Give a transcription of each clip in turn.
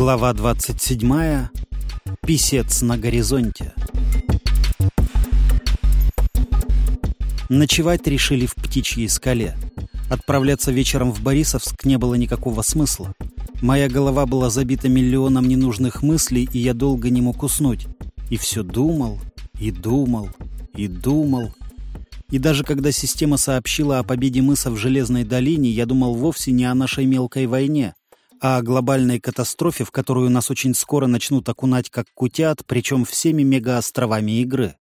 Глава 27. Писец на горизонте. Ночевать решили в птичьей скале. Отправляться вечером в Борисовск не было никакого смысла. Моя голова была забита миллионом ненужных мыслей, и я долго не мог уснуть. И все думал, и думал, и думал. И даже когда система сообщила о победе мыса в Железной долине, я думал вовсе не о нашей мелкой войне, о глобальной катастрофе, в которую нас очень скоро начнут окунать как кутят, причем всеми мегаостровами игры.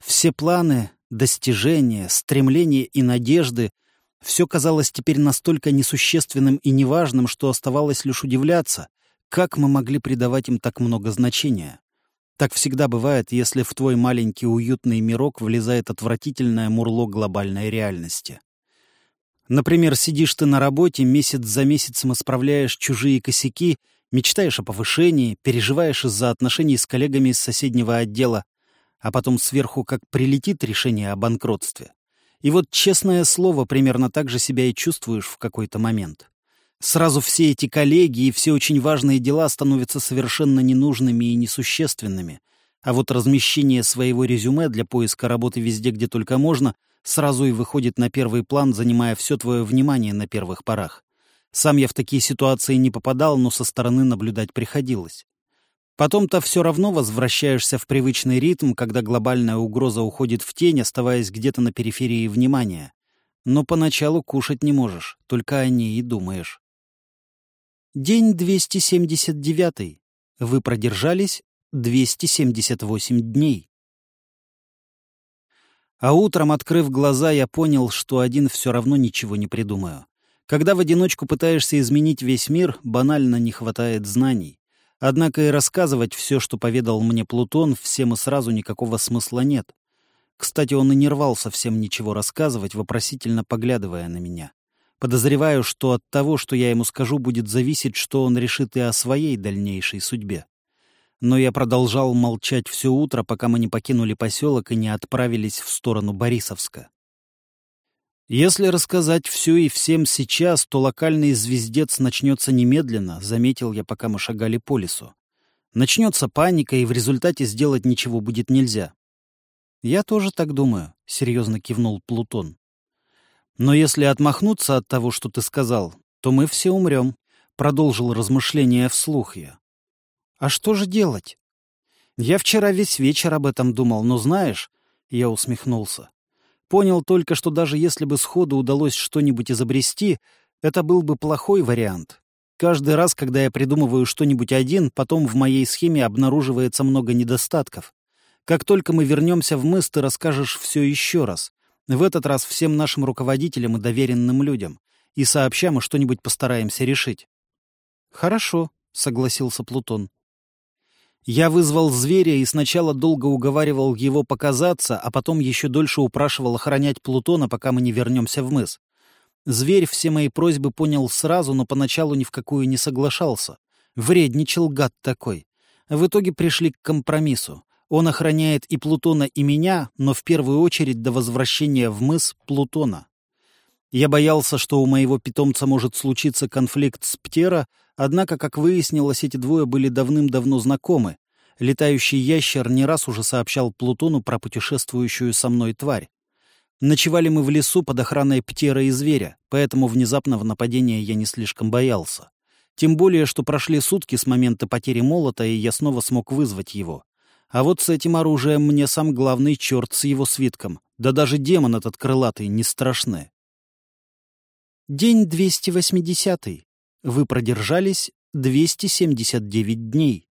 Все планы, достижения, стремления и надежды — все казалось теперь настолько несущественным и неважным, что оставалось лишь удивляться, как мы могли придавать им так много значения. Так всегда бывает, если в твой маленький уютный мирок влезает отвратительное мурло глобальной реальности. Например, сидишь ты на работе, месяц за месяцем исправляешь чужие косяки, мечтаешь о повышении, переживаешь из-за отношений с коллегами из соседнего отдела, а потом сверху как прилетит решение о банкротстве. И вот, честное слово, примерно так же себя и чувствуешь в какой-то момент. Сразу все эти коллеги и все очень важные дела становятся совершенно ненужными и несущественными. А вот размещение своего резюме для поиска работы везде, где только можно, сразу и выходит на первый план, занимая все твое внимание на первых порах. Сам я в такие ситуации не попадал, но со стороны наблюдать приходилось. Потом-то все равно возвращаешься в привычный ритм, когда глобальная угроза уходит в тень, оставаясь где-то на периферии внимания. Но поначалу кушать не можешь, только о ней и думаешь. День 279. Вы продержались 278 дней. А утром, открыв глаза, я понял, что один все равно ничего не придумаю. Когда в одиночку пытаешься изменить весь мир, банально не хватает знаний. Однако и рассказывать все, что поведал мне Плутон, всем и сразу никакого смысла нет. Кстати, он и не рвал совсем ничего рассказывать, вопросительно поглядывая на меня. Подозреваю, что от того, что я ему скажу, будет зависеть, что он решит и о своей дальнейшей судьбе. Но я продолжал молчать все утро, пока мы не покинули поселок и не отправились в сторону Борисовска. Если рассказать все и всем сейчас, то локальный звездец начнется немедленно, заметил я, пока мы шагали по лесу. Начнется паника, и в результате сделать ничего будет нельзя. Я тоже так думаю, серьезно кивнул Плутон. Но если отмахнуться от того, что ты сказал, то мы все умрем, продолжил размышления вслух я. А что же делать? Я вчера весь вечер об этом думал, но знаешь, я усмехнулся. Понял только, что даже если бы сходу удалось что-нибудь изобрести, это был бы плохой вариант. Каждый раз, когда я придумываю что-нибудь один, потом в моей схеме обнаруживается много недостатков. Как только мы вернемся в мыс, ты расскажешь все еще раз. В этот раз всем нашим руководителям и доверенным людям. И сообща мы что-нибудь постараемся решить. «Хорошо», — согласился Плутон. Я вызвал зверя и сначала долго уговаривал его показаться, а потом еще дольше упрашивал охранять Плутона, пока мы не вернемся в мыс. Зверь все мои просьбы понял сразу, но поначалу ни в какую не соглашался. Вредничал гад такой. В итоге пришли к компромиссу. Он охраняет и Плутона, и меня, но в первую очередь до возвращения в мыс Плутона. Я боялся, что у моего питомца может случиться конфликт с Птера, Однако, как выяснилось, эти двое были давным-давно знакомы. Летающий ящер не раз уже сообщал Плутону про путешествующую со мной тварь. Ночевали мы в лесу под охраной птера и зверя, поэтому внезапного нападения я не слишком боялся. Тем более, что прошли сутки с момента потери молота, и я снова смог вызвать его. А вот с этим оружием мне сам главный черт с его свитком, да даже демон этот крылатый, не страшны. День 280. Вы продержались 279 дней.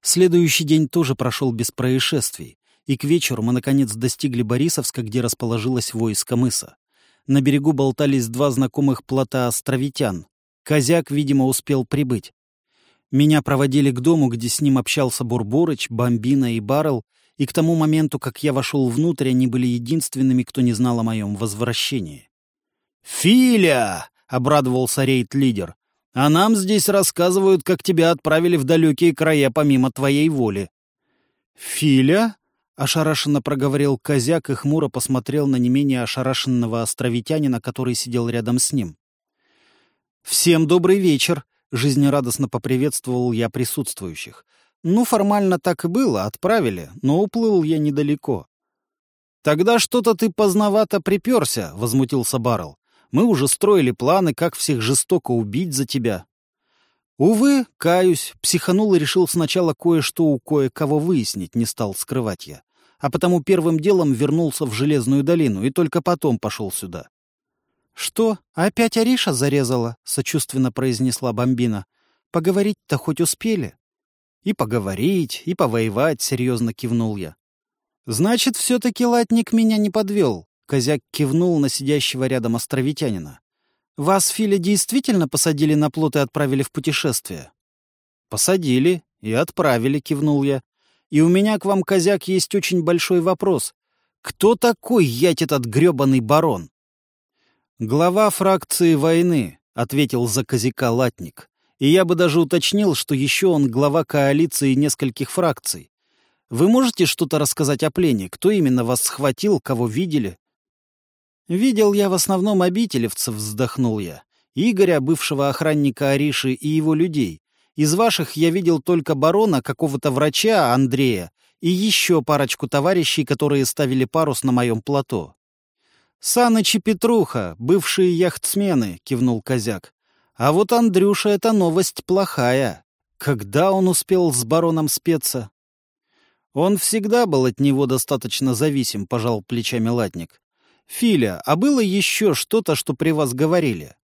Следующий день тоже прошел без происшествий, и к вечеру мы, наконец, достигли Борисовска, где расположилось войско мыса. На берегу болтались два знакомых плота островитян. Козяк, видимо, успел прибыть. Меня проводили к дому, где с ним общался Бурборыч, Бомбина и Баррел, и к тому моменту, как я вошел внутрь, они были единственными, кто не знал о моем возвращении. «Филя!» — обрадовался рейд-лидер. «А нам здесь рассказывают, как тебя отправили в далекие края помимо твоей воли». «Филя?» — ошарашенно проговорил козяк и хмуро посмотрел на не менее ошарашенного островитянина, который сидел рядом с ним. «Всем добрый вечер!» — Жизнерадостно поприветствовал я присутствующих. Ну, формально так и было, отправили, но уплыл я недалеко. «Тогда что-то ты поздновато приперся», — возмутился Баррел. «Мы уже строили планы, как всех жестоко убить за тебя». Увы, каюсь, психанул и решил сначала кое-что у кое-кого выяснить, не стал скрывать я. А потому первым делом вернулся в Железную долину и только потом пошел сюда. «Что, опять Ариша зарезала?» — сочувственно произнесла Бомбина. «Поговорить-то хоть успели?» «И поговорить, и повоевать», — серьезно кивнул я. «Значит, все-таки латник меня не подвел», — Козяк кивнул на сидящего рядом островитянина. «Вас, Филя, действительно посадили на плот и отправили в путешествие?» «Посадили и отправили», — кивнул я. «И у меня к вам, Козяк, есть очень большой вопрос. Кто такой ять этот грёбаный барон?» «Глава фракции войны», — ответил за Козяка латник. И я бы даже уточнил, что еще он глава коалиции нескольких фракций. Вы можете что-то рассказать о плене? Кто именно вас схватил, кого видели? Видел я в основном обителевцев, вздохнул я. Игоря, бывшего охранника Ариши и его людей. Из ваших я видел только барона, какого-то врача, Андрея, и еще парочку товарищей, которые ставили парус на моем плато. «Саныч и Петруха, бывшие яхтсмены», — кивнул Козяк. А вот Андрюша эта новость плохая. Когда он успел с бароном спеться? Он всегда был от него достаточно зависим, пожал плечами латник. Филя, а было еще что-то, что при вас говорили?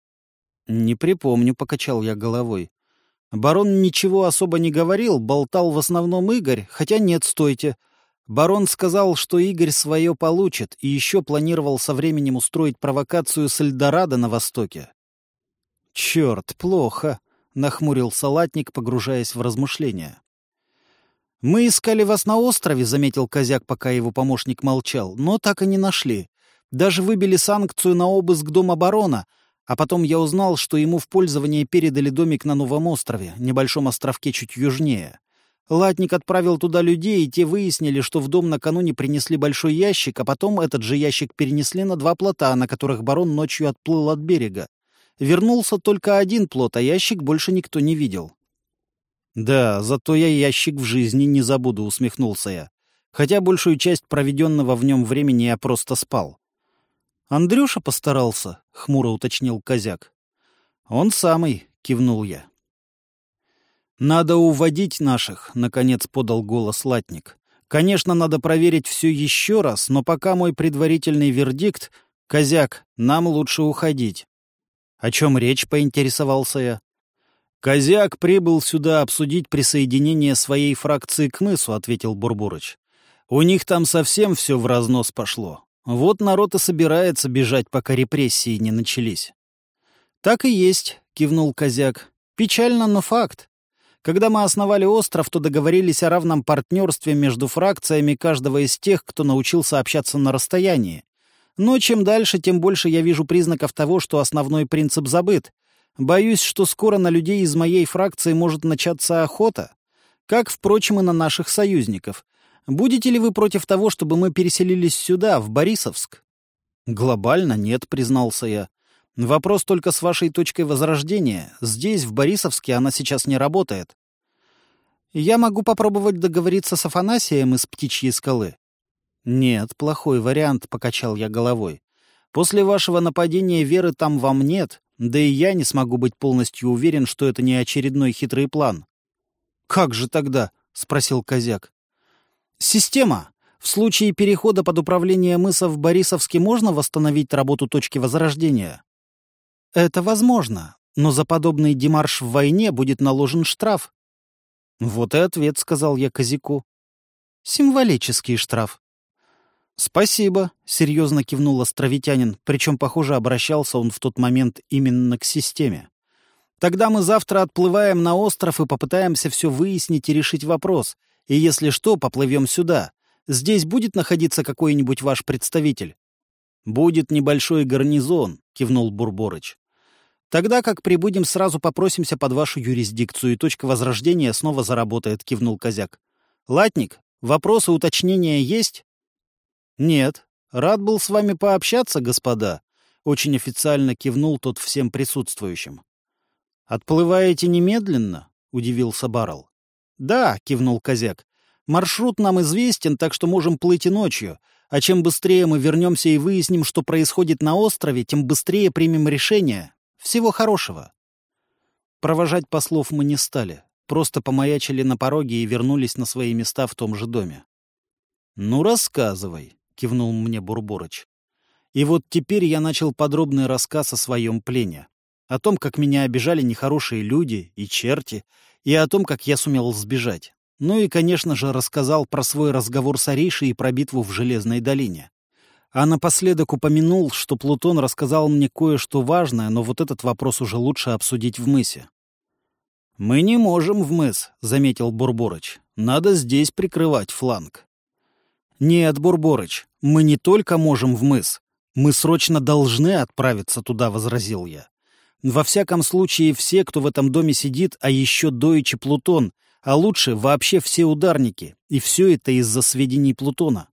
Не припомню, покачал я головой. Барон ничего особо не говорил, болтал в основном Игорь, хотя нет, стойте. Барон сказал, что Игорь свое получит, и еще планировал со временем устроить провокацию с Эльдорадо на Востоке. «Черт, плохо», — нахмурился латник, погружаясь в размышления. «Мы искали вас на острове», — заметил Козяк, пока его помощник молчал, «но так и не нашли. Даже выбили санкцию на обыск дома барона, а потом я узнал, что ему в пользование передали домик на Новом острове, небольшом островке чуть южнее. Латник отправил туда людей, и те выяснили, что в дом накануне принесли большой ящик, а потом этот же ящик перенесли на два плота, на которых барон ночью отплыл от берега. Вернулся только один плод, а ящик больше никто не видел. «Да, зато я ящик в жизни не забуду», — усмехнулся я. Хотя большую часть проведенного в нем времени я просто спал. «Андрюша постарался», — хмуро уточнил Козяк. «Он самый», — кивнул я. «Надо уводить наших», — наконец подал голос латник. «Конечно, надо проверить все еще раз, но пока мой предварительный вердикт — Козяк, нам лучше уходить. «О чем речь?» — поинтересовался я. «Козяк прибыл сюда обсудить присоединение своей фракции к мысу», — ответил Бурбурыч. «У них там совсем все в разнос пошло. Вот народ и собирается бежать, пока репрессии не начались». «Так и есть», — кивнул Козяк. «Печально, но факт. Когда мы основали остров, то договорились о равном партнерстве между фракциями каждого из тех, кто научился общаться на расстоянии. Но чем дальше, тем больше я вижу признаков того, что основной принцип забыт. Боюсь, что скоро на людей из моей фракции может начаться охота. Как, впрочем, и на наших союзников. Будете ли вы против того, чтобы мы переселились сюда, в Борисовск? Глобально нет, признался я. Вопрос только с вашей точкой возрождения. Здесь, в Борисовске, она сейчас не работает. Я могу попробовать договориться с Афанасием из Птичьей скалы. «Нет, плохой вариант», — покачал я головой. «После вашего нападения веры там вам нет, да и я не смогу быть полностью уверен, что это не очередной хитрый план». «Как же тогда?» — спросил Козяк. «Система. В случае перехода под управление мыса в Борисовске можно восстановить работу точки возрождения?» «Это возможно, но за подобный демарш в войне будет наложен штраф». «Вот и ответ», — сказал я Козяку. «Символический штраф», «Спасибо», — серьезно кивнул островитянин, причем, похоже, обращался он в тот момент именно к системе. «Тогда мы завтра отплываем на остров и попытаемся все выяснить и решить вопрос. И если что, поплывем сюда. Здесь будет находиться какой-нибудь ваш представитель?» «Будет небольшой гарнизон», — кивнул Бурборыч. «Тогда, как прибудем, сразу попросимся под вашу юрисдикцию, и точка возрождения снова заработает», — кивнул Козяк. «Латник, вопросы, уточнения есть?» «Нет. Рад был с вами пообщаться, господа», — очень официально кивнул тот всем присутствующим. «Отплываете немедленно?» — удивился Баррел. «Да», — кивнул Козяк. «Маршрут нам известен, так что можем плыть и ночью. А чем быстрее мы вернемся и выясним, что происходит на острове, тем быстрее примем решение. Всего хорошего». Провожать послов мы не стали. Просто помаячили на пороге и вернулись на свои места в том же доме. «Ну, рассказывай», — кивнул мне Бурборыч. И вот теперь я начал подробный рассказ о своем плене. О том, как меня обижали нехорошие люди и черти, и о том, как я сумел сбежать. Ну и, конечно же, рассказал про свой разговор с Аришей и про битву в Железной долине. А напоследок упомянул, что Плутон рассказал мне кое-что важное, но вот этот вопрос уже лучше обсудить в мысе. «Мы не можем в мыс», — заметил Бурборыч. «Надо здесь прикрывать фланг». «Нет, Бурборыч, мы не только можем в мыс. Мы срочно должны отправиться туда», — возразил я. «Во всяком случае, все, кто в этом доме сидит, а еще Дойч и Плутон, а лучше вообще все ударники, и все это из-за сведений Плутона».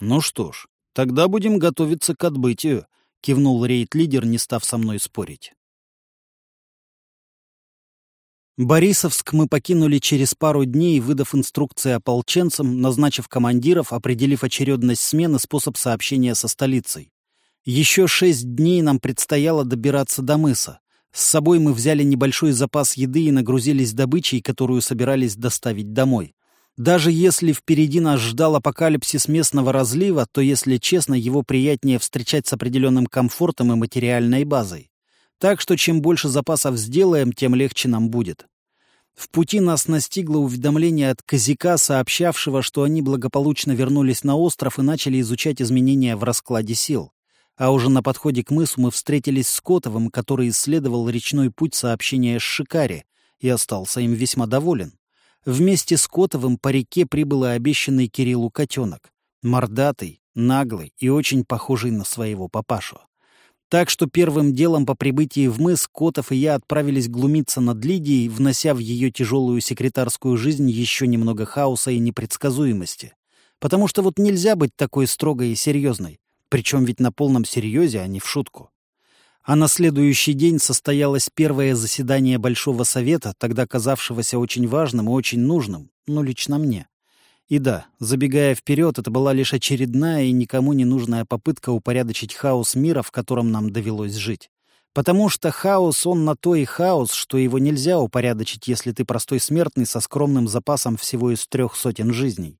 «Ну что ж, тогда будем готовиться к отбытию», — кивнул рейд-лидер, не став со мной спорить. Борисовск мы покинули через пару дней, выдав инструкции ополченцам, назначив командиров, определив очередность смен и способ сообщения со столицей. Еще шесть дней нам предстояло добираться до мыса. С собой мы взяли небольшой запас еды и нагрузились добычей, которую собирались доставить домой. Даже если впереди нас ждал апокалипсис местного разлива, то, если честно, его приятнее встречать с определенным комфортом и материальной базой. Так что чем больше запасов сделаем, тем легче нам будет. В пути нас настигло уведомление от Казика, сообщавшего, что они благополучно вернулись на остров и начали изучать изменения в раскладе сил. А уже на подходе к мысу мы встретились с Котовым, который исследовал речной путь сообщения с Шикари, и остался им весьма доволен. Вместе с Котовым по реке прибыл и обещанный Кириллу котенок. Мордатый, наглый и очень похожий на своего папашу. Так что первым делом по прибытии в мыс Котов и я отправились глумиться над Лидией, внося в ее тяжелую секретарскую жизнь еще немного хаоса и непредсказуемости. Потому что вот нельзя быть такой строгой и серьезной. Причем ведь на полном серьезе, а не в шутку. А на следующий день состоялось первое заседание Большого Совета, тогда казавшегося очень важным и очень нужным, ну, лично мне. И да, забегая вперед, это была лишь очередная и никому не нужная попытка упорядочить хаос мира, в котором нам довелось жить. Потому что хаос, он на то и хаос, что его нельзя упорядочить, если ты простой смертный со скромным запасом всего из трех сотен жизней.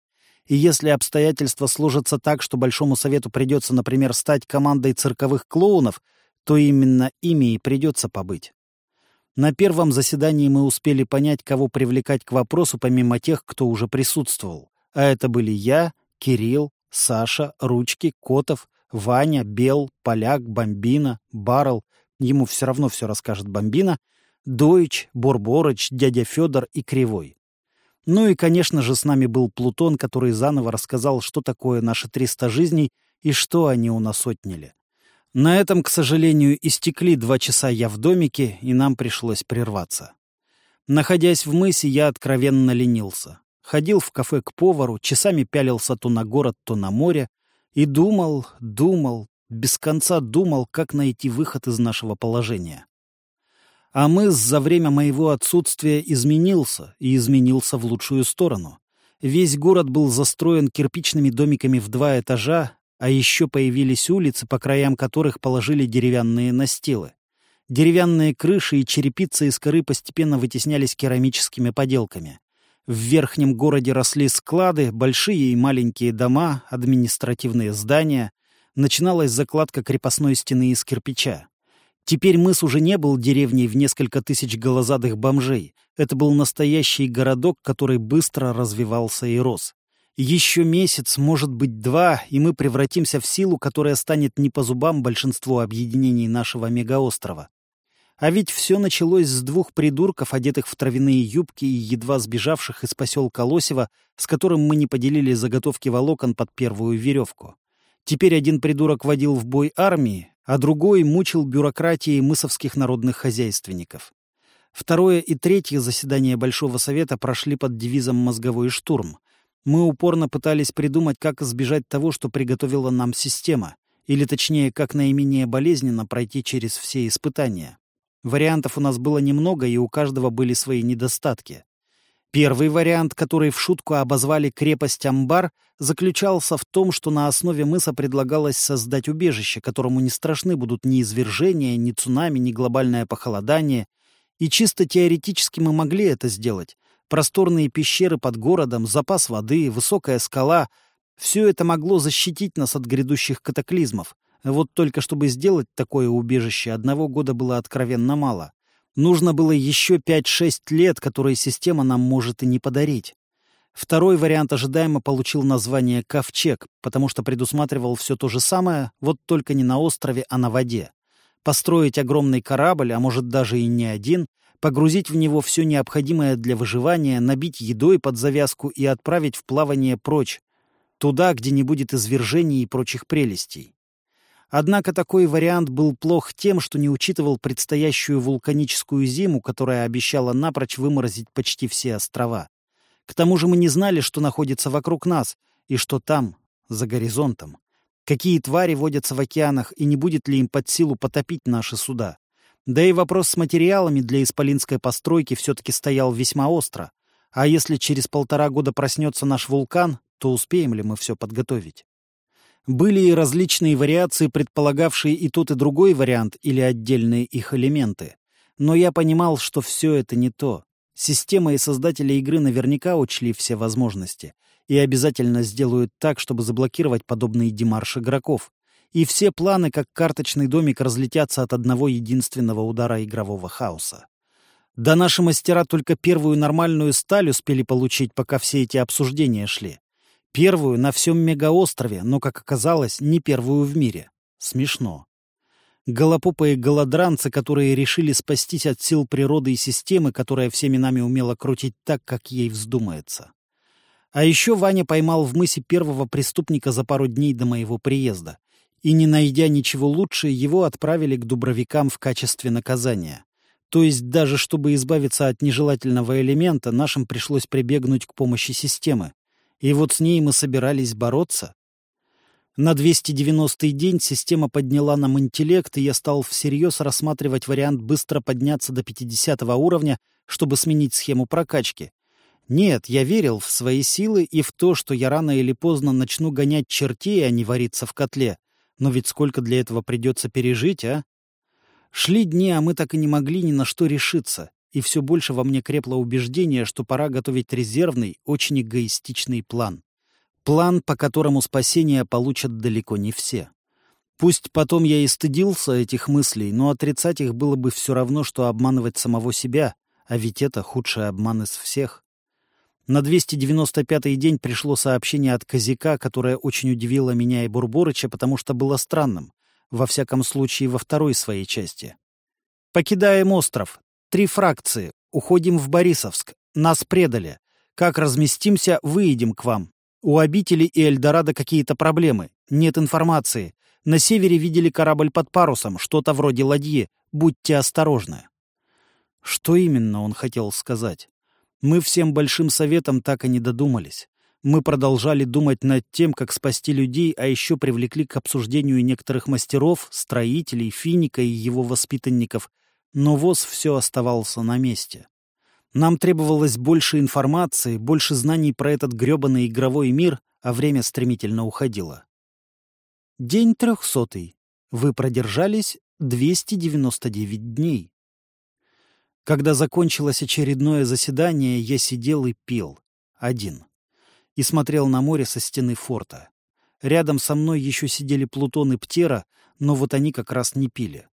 И если обстоятельства сложатся так, что Большому Совету придется, например, стать командой цирковых клоунов — то именно ими и придется побыть. На первом заседании мы успели понять, кого привлекать к вопросу, помимо тех, кто уже присутствовал. А это были я, Кирилл, Саша, Ручки, Котов, Ваня, Бел, Поляк, Бомбина, Баррел, ему все равно все расскажет Бомбина, Дойч, Борборыч, дядя Федор и Кривой. Ну и, конечно же, с нами был Плутон, который заново рассказал, что такое наши 300 жизней и что они у нас отняли. На этом, к сожалению, истекли два часа я в домике, и нам пришлось прерваться. Находясь в мысе, я откровенно ленился. Ходил в кафе к повару, часами пялился то на город, то на море, и думал, думал, без конца думал, как найти выход из нашего положения. А мыс за время моего отсутствия изменился, и изменился в лучшую сторону. Весь город был застроен кирпичными домиками в два этажа, а еще появились улицы, по краям которых положили деревянные настилы. Деревянные крыши и черепицы из коры постепенно вытеснялись керамическими поделками. В верхнем городе росли склады, большие и маленькие дома, административные здания. Начиналась закладка крепостной стены из кирпича. Теперь мыс уже не был деревней в несколько тысяч голозадых бомжей. Это был настоящий городок, который быстро развивался и рос. Еще месяц, может быть, два, и мы превратимся в силу, которая станет не по зубам большинству объединений нашего мегаострова. А ведь все началось с двух придурков, одетых в травяные юбки и едва сбежавших из поселка Лосева, с которым мы не поделили заготовки волокон под первую веревку. Теперь один придурок водил в бой армии, а другой мучил бюрократией мысовских народных хозяйственников. Второе и третье заседание Большого Совета прошли под девизом «Мозговой штурм», мы упорно пытались придумать, как избежать того, что приготовила нам система, или точнее, как наименее болезненно пройти через все испытания. Вариантов у нас было немного, и у каждого были свои недостатки. Первый вариант, который в шутку обозвали «крепость Амбар», заключался в том, что на основе мыса предлагалось создать убежище, которому не страшны будут ни извержения, ни цунами, ни глобальное похолодание. И чисто теоретически мы могли это сделать. Просторные пещеры под городом, запас воды, высокая скала — все это могло защитить нас от грядущих катаклизмов. Вот только чтобы сделать такое убежище, одного года было откровенно мало. Нужно было еще 5-6 лет, которые система нам может и не подарить. Второй вариант ожидаемо получил название «Ковчег», потому что предусматривал все то же самое, вот только не на острове, а на воде. Построить огромный корабль, а может даже и не один, погрузить в него все необходимое для выживания, набить едой под завязку и отправить в плавание прочь, туда, где не будет извержений и прочих прелестей. Однако такой вариант был плох тем, что не учитывал предстоящую вулканическую зиму, которая обещала напрочь выморозить почти все острова. К тому же мы не знали, что находится вокруг нас, и что там, за горизонтом. Какие твари водятся в океанах, и не будет ли им под силу потопить наши суда. Да и вопрос с материалами для исполинской постройки все-таки стоял весьма остро. А если через полтора года проснется наш вулкан, то успеем ли мы все подготовить? Были и различные вариации, предполагавшие и тот, и другой вариант или отдельные их элементы. Но я понимал, что все это не то. Система и создатели игры наверняка учли все возможности и обязательно сделают так, чтобы заблокировать подобный демарш игроков. И все планы, как карточный домик, разлетятся от одного единственного удара игрового хаоса. Да наши мастера только первую нормальную сталь успели получить, пока все эти обсуждения шли. Первую на всем мегаострове, но, как оказалось, не первую в мире. Смешно. Голопопые голодранцы, которые решили спастись от сил природы и системы, которая всеми нами умела крутить так, как ей вздумается. А еще Ваня поймал в мысе первого преступника за пару дней до моего приезда. И, не найдя ничего лучше, его отправили к дубровикам в качестве наказания. То есть даже чтобы избавиться от нежелательного элемента, нашим пришлось прибегнуть к помощи системы. И вот с ней мы собирались бороться. На 290-й день система подняла нам интеллект, и я стал всерьез рассматривать вариант быстро подняться до 50 уровня, чтобы сменить схему прокачки. Нет, я верил в свои силы и в то, что я рано или поздно начну гонять чертей, а не вариться в котле. Но ведь сколько для этого придется пережить, а? Шли дни, а мы так и не могли ни на что решиться и все больше во мне крепло убеждение, что пора готовить резервный, очень эгоистичный план. План, по которому спасение получат далеко не все. Пусть потом я и стыдился этих мыслей, но отрицать их было бы все равно, что обманывать самого себя, а ведь это худший обман из всех. На 295-й день пришло сообщение от Казика, которое очень удивило меня и Бурборыча, потому что было странным, во всяком случае во второй своей части. «Покидаем остров. Три фракции. Уходим в Борисовск. Нас предали. Как разместимся, выедем к вам. У обители и Эльдорадо какие-то проблемы. Нет информации. На севере видели корабль под парусом, что-то вроде ладьи. Будьте осторожны. Что именно он хотел сказать? Мы всем большим советом так и не додумались. Мы продолжали думать над тем, как спасти людей, а еще привлекли к обсуждению некоторых мастеров, строителей, финика и его воспитанников, но ВОЗ все оставался на месте. Нам требовалось больше информации, больше знаний про этот грёбаный игровой мир, а время стремительно уходило. День трехсотый. Вы продержались 299 дней. Когда закончилось очередное заседание, я сидел и пил. Один. И смотрел на море со стены форта. Рядом со мной еще сидели Плутон и Птера, но вот они как раз не пили.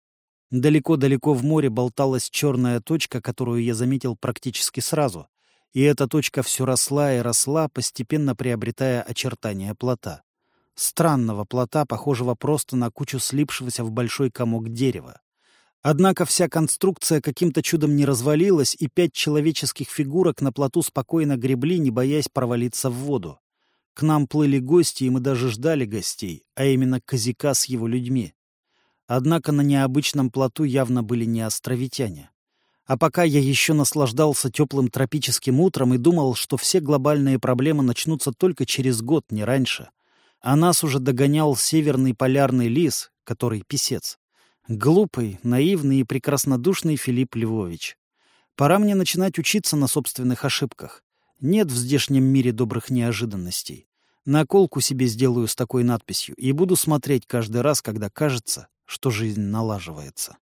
Далеко-далеко в море болталась черная точка, которую я заметил практически сразу. И эта точка все росла и росла, постепенно приобретая очертания плота. Странного плота, похожего просто на кучу слипшегося в большой комок дерева. Однако вся конструкция каким-то чудом не развалилась, и пять человеческих фигурок на плоту спокойно гребли, не боясь провалиться в воду. К нам плыли гости, и мы даже ждали гостей, а именно Казика с его людьми. Однако на необычном плоту явно были не островитяне. А пока я еще наслаждался теплым тропическим утром и думал, что все глобальные проблемы начнутся только через год, не раньше, а нас уже догонял северный полярный лис, который писец. Глупый, наивный и прекраснодушный Филипп Львович. Пора мне начинать учиться на собственных ошибках. Нет в здешнем мире добрых неожиданностей. Наколку себе сделаю с такой надписью и буду смотреть каждый раз, когда кажется, что жизнь налаживается.